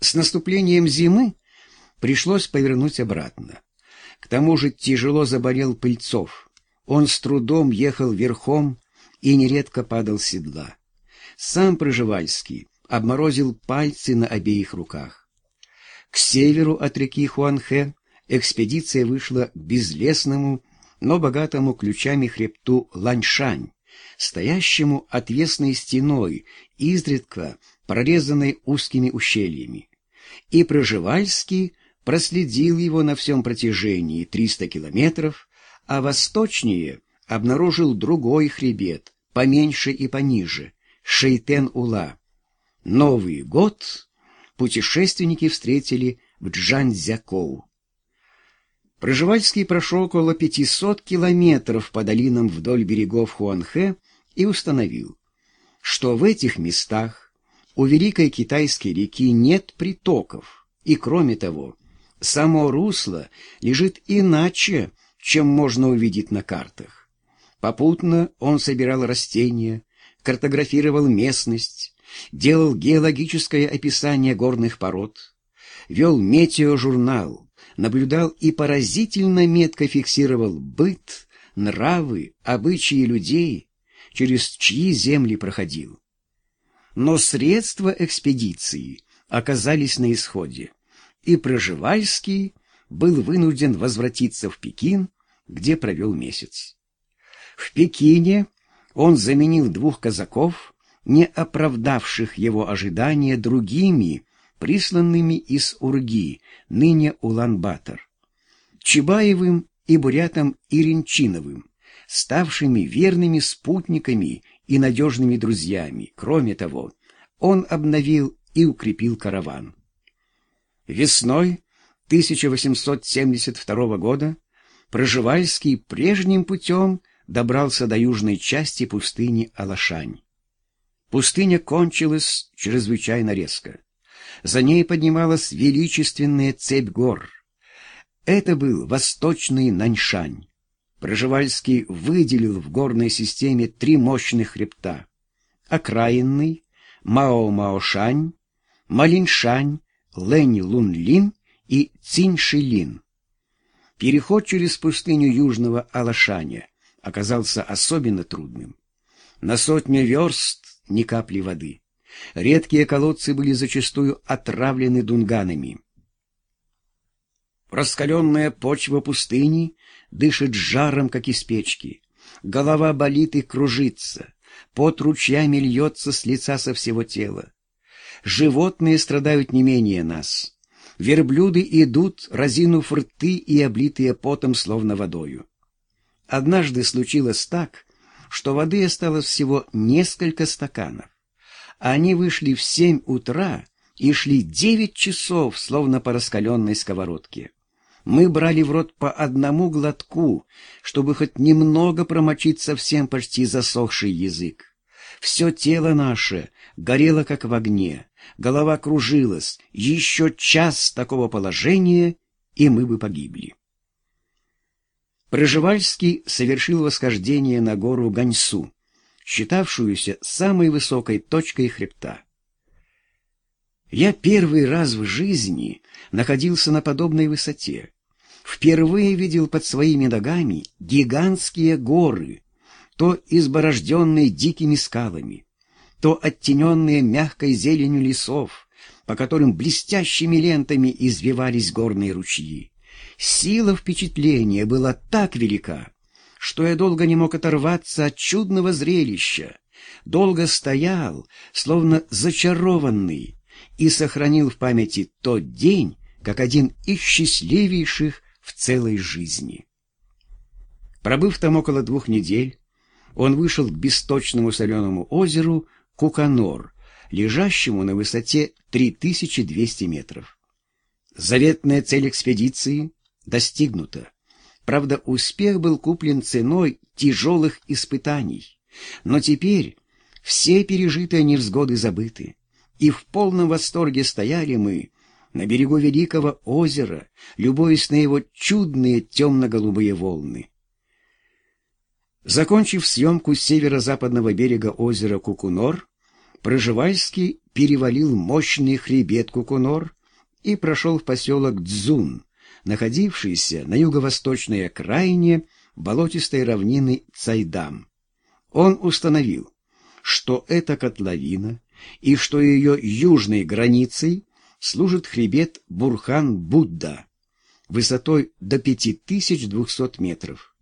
С наступлением зимы пришлось повернуть обратно. К тому же тяжело заболел Пыльцов. Он с трудом ехал верхом и нередко падал с седла. Сам Проживальский обморозил пальцы на обеих руках. К северу от реки Хуанхэ экспедиция вышла к безлесному, но богатому ключами хребту Ланьшань, стоящему отвесной стеной, изредка прорезанной узкими ущельями. И Проживальский проследил его на всем протяжении 300 километров, а восточнее обнаружил другой хребет, поменьше и пониже, Шейтен-Ула. Новый год путешественники встретили в Джанзякоу. Проживальский прошел около 500 километров по долинам вдоль берегов Хуанхэ и установил, что в этих местах у Великой Китайской реки нет притоков, и, кроме того, само русло лежит иначе, чем можно увидеть на картах. Попутно он собирал растения, картографировал местность, делал геологическое описание горных пород, вел метеожурнал, наблюдал и поразительно метко фиксировал быт, нравы, обычаи людей, через чьи земли проходил. Но средства экспедиции оказались на исходе, и Проживальский был вынужден возвратиться в Пекин, где провел месяц. В Пекине он заменил двух казаков, не оправдавших его ожидания другими, присланными из Урги, ныне Улан-Батор, Чебаевым и бурятом Иринчиновым, ставшими верными спутниками и надежными друзьями. Кроме того, он обновил и укрепил караван. Весной 1872 года Проживальский прежним путем добрался до южной части пустыни Алашань. Пустыня кончилась чрезвычайно резко. За ней поднималась величественная цепь гор. Это был восточный Наньшань. Проживальский выделил в горной системе три мощных хребта. Окраинный, Мао-Маошань, Малиншань, Лэнь-Лун-Лин и Цинь-Шилин. Переход через пустыню Южного Алашаня оказался особенно трудным. На сотню верст ни капли воды. Редкие колодцы были зачастую отравлены дунганами. Раскаленная почва пустыни дышит жаром, как из печки. Голова болит и кружится. Пот ручьями льется с лица со всего тела. Животные страдают не менее нас. Верблюды идут, разинув рты и облитые потом, словно водою. Однажды случилось так, что воды осталось всего несколько стаканов. Они вышли в семь утра и шли девять часов, словно по раскаленной сковородке. Мы брали в рот по одному глотку, чтобы хоть немного промочить совсем почти засохший язык. Все тело наше горело, как в огне, голова кружилась, еще час такого положения, и мы бы погибли. Проживальский совершил восхождение на гору Ганьсу, считавшуюся самой высокой точкой хребта. Я первый раз в жизни находился на подобной высоте. Впервые видел под своими ногами гигантские горы, то изборожденные дикими скалами, то оттененные мягкой зеленью лесов, по которым блестящими лентами извивались горные ручьи. Сила впечатления была так велика, что я долго не мог оторваться от чудного зрелища, долго стоял, словно зачарованный, и сохранил в памяти тот день, как один из счастливейших в целой жизни. Пробыв там около двух недель, он вышел к бесточному соленому озеру Куканор, лежащему на высоте 3200 метров. Заветная цель экспедиции достигнута. Правда, успех был куплен ценой тяжелых испытаний. Но теперь все пережитые невзгоды забыты, и в полном восторге стояли мы на берегу великого озера, любуясь на его чудные темно-голубые волны. Закончив съемку северо-западного берега озера Кукунор, Проживальский перевалил мощный хребет Кукунор и прошел в поселок Дзун, находившийся на юго-восточной окраине болотистой равнины Цайдам. Он установил, что эта котловина и что ее южной границей служит хребет Бурхан-Будда высотой до 5200 метров.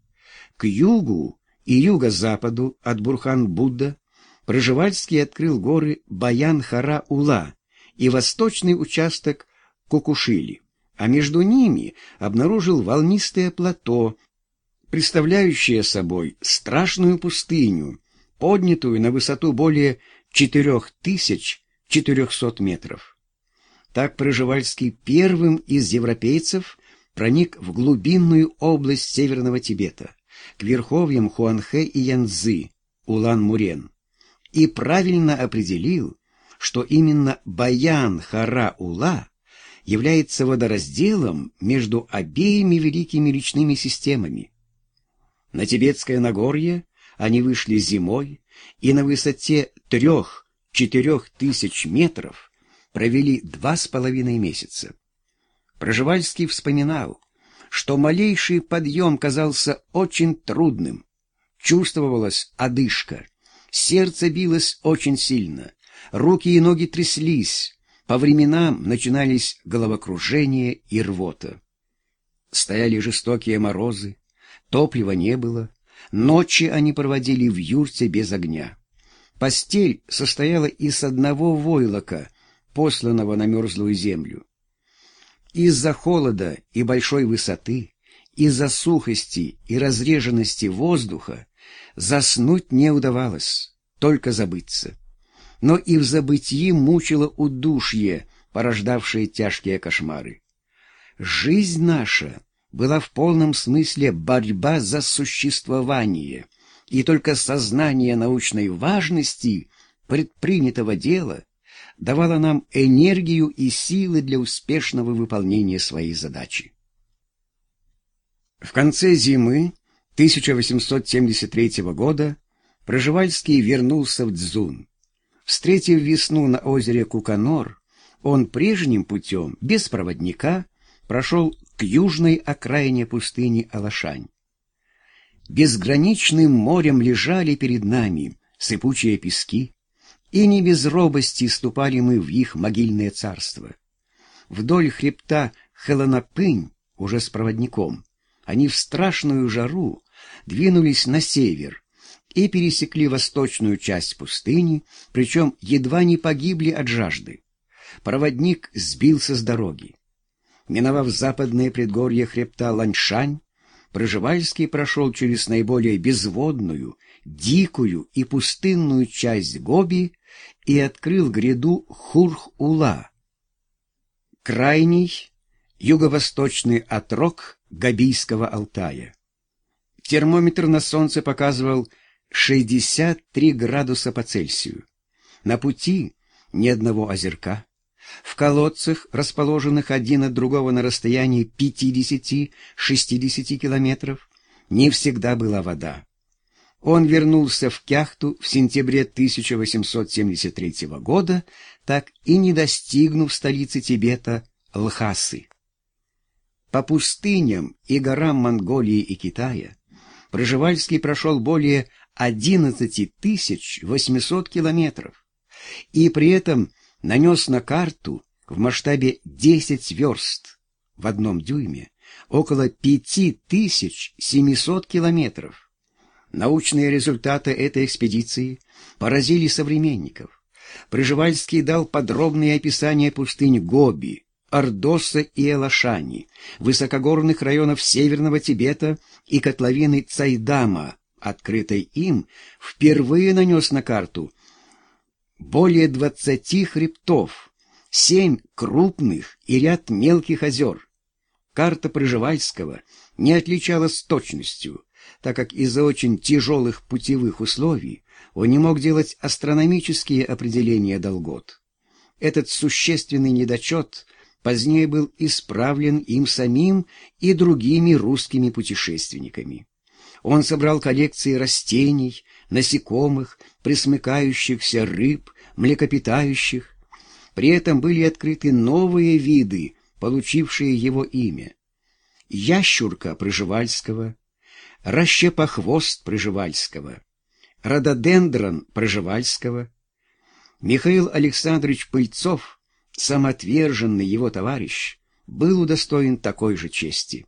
К югу и юго-западу от Бурхан-Будда Проживальский открыл горы Баян-Хара-Ула и восточный участок Кукушили, а между ними обнаружил волнистое плато, представляющее собой страшную пустыню, поднятую на высоту более 4400 метров. Так Проживальский первым из европейцев проник в глубинную область Северного Тибета, к верховьям Хуанхэ и Янцзы, Улан-Мурен и правильно определил, что именно Баян-Хара-Ула является водоразделом между обеими великими речными системами. На Тибетское Нагорье они вышли зимой и на высоте трех-четырех тысяч метров провели два с половиной месяца. Проживальский вспоминал, что малейший подъем казался очень трудным, чувствовалась одышка — Сердце билось очень сильно, руки и ноги тряслись, по временам начинались головокружение и рвота. Стояли жестокие морозы, топлива не было, ночи они проводили в юрте без огня. Постель состояла из одного войлока, посланного на мерзлую землю. Из-за холода и большой высоты, из-за сухости и разреженности воздуха Заснуть не удавалось, только забыться. Но и в забытии мучило удушье, порождавшее тяжкие кошмары. Жизнь наша была в полном смысле борьба за существование, и только сознание научной важности предпринятого дела давало нам энергию и силы для успешного выполнения своей задачи. В конце зимы 1873 года Проживальский вернулся в Дзун. Встретив весну на озере Куканор, он прежним путем, без проводника, прошел к южной окраине пустыни Алашань. Безграничным морем лежали перед нами сыпучие пески, и не без робости ступали мы в их могильное царство. Вдоль хребта Хеланапынь, уже с проводником, они в страшную жару двинулись на север и пересекли восточную часть пустыни, причем едва не погибли от жажды. Проводник сбился с дороги. Миновав западное предгорье хребта Ланьшань, Проживальский прошел через наиболее безводную, дикую и пустынную часть Гоби и открыл гряду Хурх-Ула, крайний юго-восточный отрог Габийского Алтая. Термометр на солнце показывал 63 градуса по Цельсию. На пути ни одного озерка. В колодцах, расположенных один от другого на расстоянии 50-60 километров, не всегда была вода. Он вернулся в Кяхту в сентябре 1873 года, так и не достигнув столицы Тибета Лхасы. По пустыням и горам Монголии и Китая Проживальский прошел более 11 800 километров и при этом нанес на карту в масштабе 10 верст в одном дюйме около 5700 километров. Научные результаты этой экспедиции поразили современников. Пржевальский дал подробные описания пустынь Гоби, Ордоса и Элашани, высокогорных районов Северного Тибета и котловины Цайдама, открытой им, впервые нанес на карту более двадцати хребтов, семь крупных и ряд мелких озер. Карта Пржевальского не отличалась точностью, так как из-за очень тяжелых путевых условий он не мог делать астрономические определения долгот. Этот существенный недочет – позднее был исправлен им самим и другими русскими путешественниками. Он собрал коллекции растений, насекомых, присмыкающихся рыб, млекопитающих. При этом были открыты новые виды, получившие его имя. Ящурка Проживальского, Расщепохвост Проживальского, Рододендрон Проживальского. Михаил Александрович Пыльцов, самоотверженный его товарищ, был удостоен такой же чести.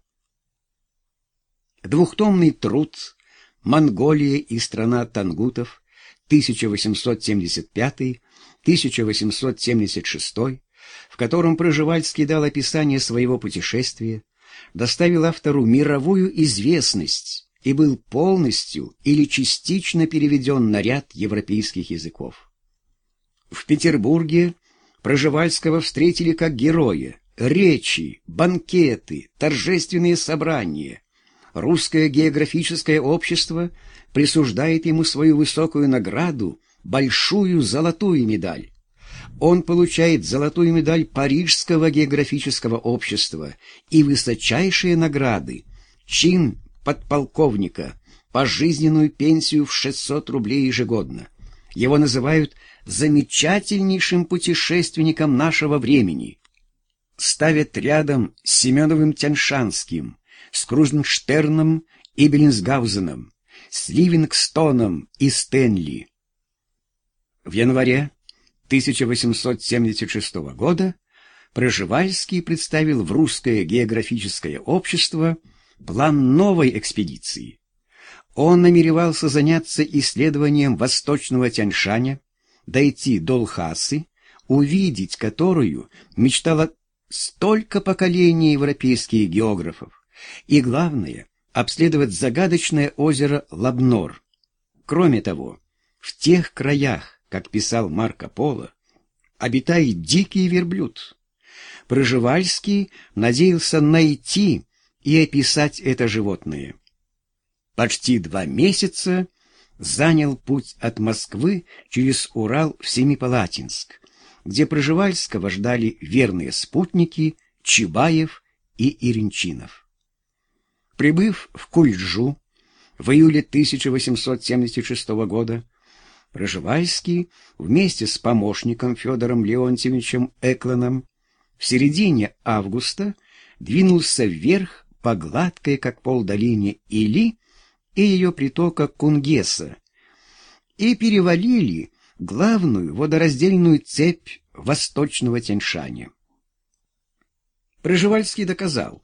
Двухтомный труд «Монголия и страна тангутов» 1875-1876, в котором Проживальский дал описание своего путешествия, доставил автору мировую известность и был полностью или частично переведен на ряд европейских языков. В Петербурге Проживальского встретили как героя, речи, банкеты, торжественные собрания. Русское географическое общество присуждает ему свою высокую награду, большую золотую медаль. Он получает золотую медаль Парижского географического общества и высочайшие награды, чин подполковника, пожизненную пенсию в 600 рублей ежегодно. Его называют замечательнейшим путешественником нашего времени. Ставят рядом с Семеновым Тяньшанским, с Крузенштерном и Беллинсгаузеном, с Ливингстоном и Стэнли. В январе 1876 года Проживальский представил в Русское географическое общество план новой экспедиции. Он намеревался заняться исследованием восточного Тяньшаня, дойти до Лхасы, увидеть которую мечтало столько поколений европейских географов, и, главное, обследовать загадочное озеро Лабнор. Кроме того, в тех краях, как писал Марко Поло, обитает дикий верблюд. Проживальский надеялся найти и описать это животное. Почти два месяца занял путь от Москвы через Урал в Семипалатинск, где Проживальского ждали верные спутники Чебаев и Иринчинов. Прибыв в Кульджу в июле 1876 года, Проживальский вместе с помощником Федором Леонтьевичем Экланом в середине августа двинулся вверх по гладкой, как пол долине Или и ее притока Кунгеса, и перевалили главную водораздельную цепь восточного Тяньшаня. Проживальский доказал,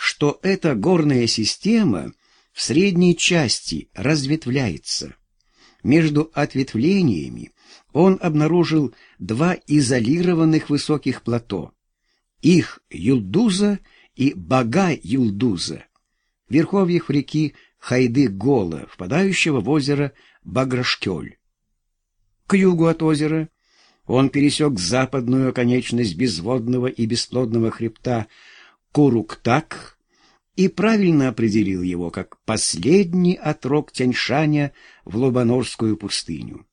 что эта горная система в средней части разветвляется. Между ответвлениями он обнаружил два изолированных высоких плато. Их Юлдуза и Бага-Юлдуза, верховьях реки Хайды-Гола, впадающего в озеро Баграшкёль. К югу от озера он пересек западную оконечность безводного и бесплодного хребта Куруктак и правильно определил его как последний отрок Тяньшаня в Лобанорскую пустыню.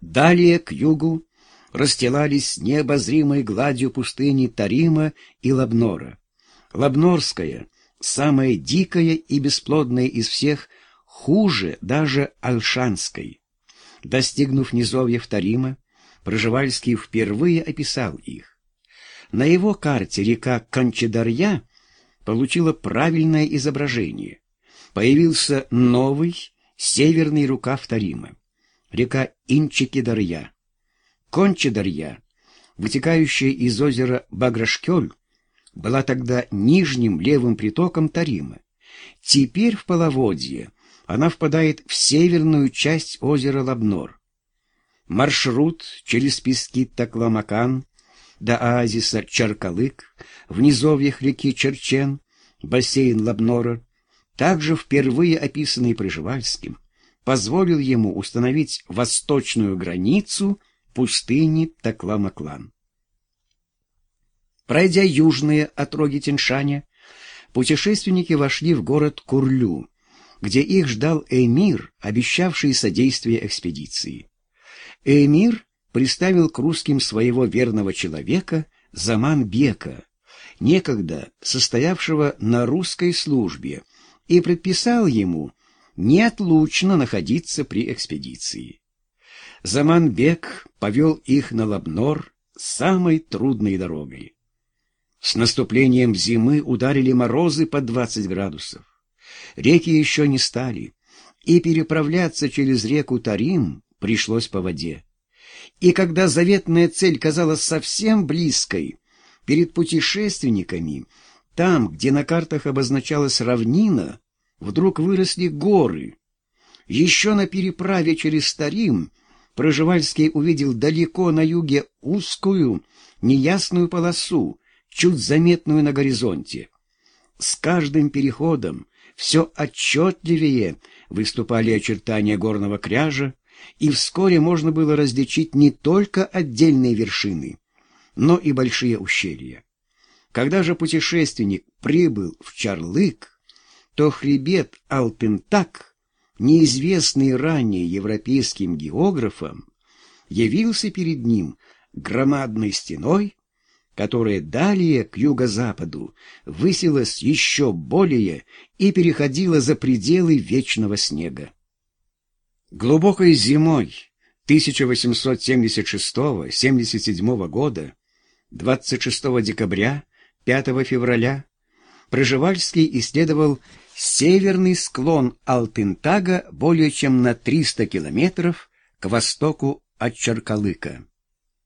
Далее к югу расстилались необозримой гладью пустыни Тарима и Лабнора. Лабнорская, самая дикая и бесплодная из всех, хуже даже Альшанской. Достигнув низовьев Тарима, Проживальский впервые описал их. На его карте река Кончедарья получила правильное изображение. Появился новый северный рукав Тарима, река Инчикидарья. Кончедарья, вытекающая из озера Баграшкёль, была тогда нижним левым притоком Тарима. Теперь в половодье она впадает в северную часть озера Лабнор. Маршрут через пески Такламакан до оазиса Чаркалык, в низовьях реки Черчен, бассейн Лабнора, также впервые описанный Приживальским, позволил ему установить восточную границу пустыни Такламаклан. Пройдя южные отроги Тиншаня, путешественники вошли в город Курлю, где их ждал эмир, обещавший содействие экспедиции. Эмир приставил к русским своего верного человека Заман-бека, некогда состоявшего на русской службе, и предписал ему неотлучно находиться при экспедиции. Заманбек повел их на Лабнор самой трудной дорогой. С наступлением зимы ударили морозы по 20 градусов. Реки еще не стали, и переправляться через реку Тарим пришлось по воде. И когда заветная цель казалась совсем близкой, перед путешественниками, там, где на картах обозначалась равнина, вдруг выросли горы. Еще на переправе через Тарим Проживальский увидел далеко на юге узкую, неясную полосу, чуть заметную на горизонте. С каждым переходом все отчетливее выступали очертания горного кряжа, и вскоре можно было различить не только отдельные вершины, но и большие ущелья. Когда же путешественник прибыл в Чарлык, то хребет Алтентак, неизвестный ранее европейским географам, явился перед ним громадной стеной, которая далее к юго-западу высилась еще более и переходила за пределы вечного снега. Глубокой зимой 1876-77 года, 26 декабря, 5 февраля, Проживальский исследовал северный склон Алтынтага более чем на 300 километров к востоку от Чаркалыка.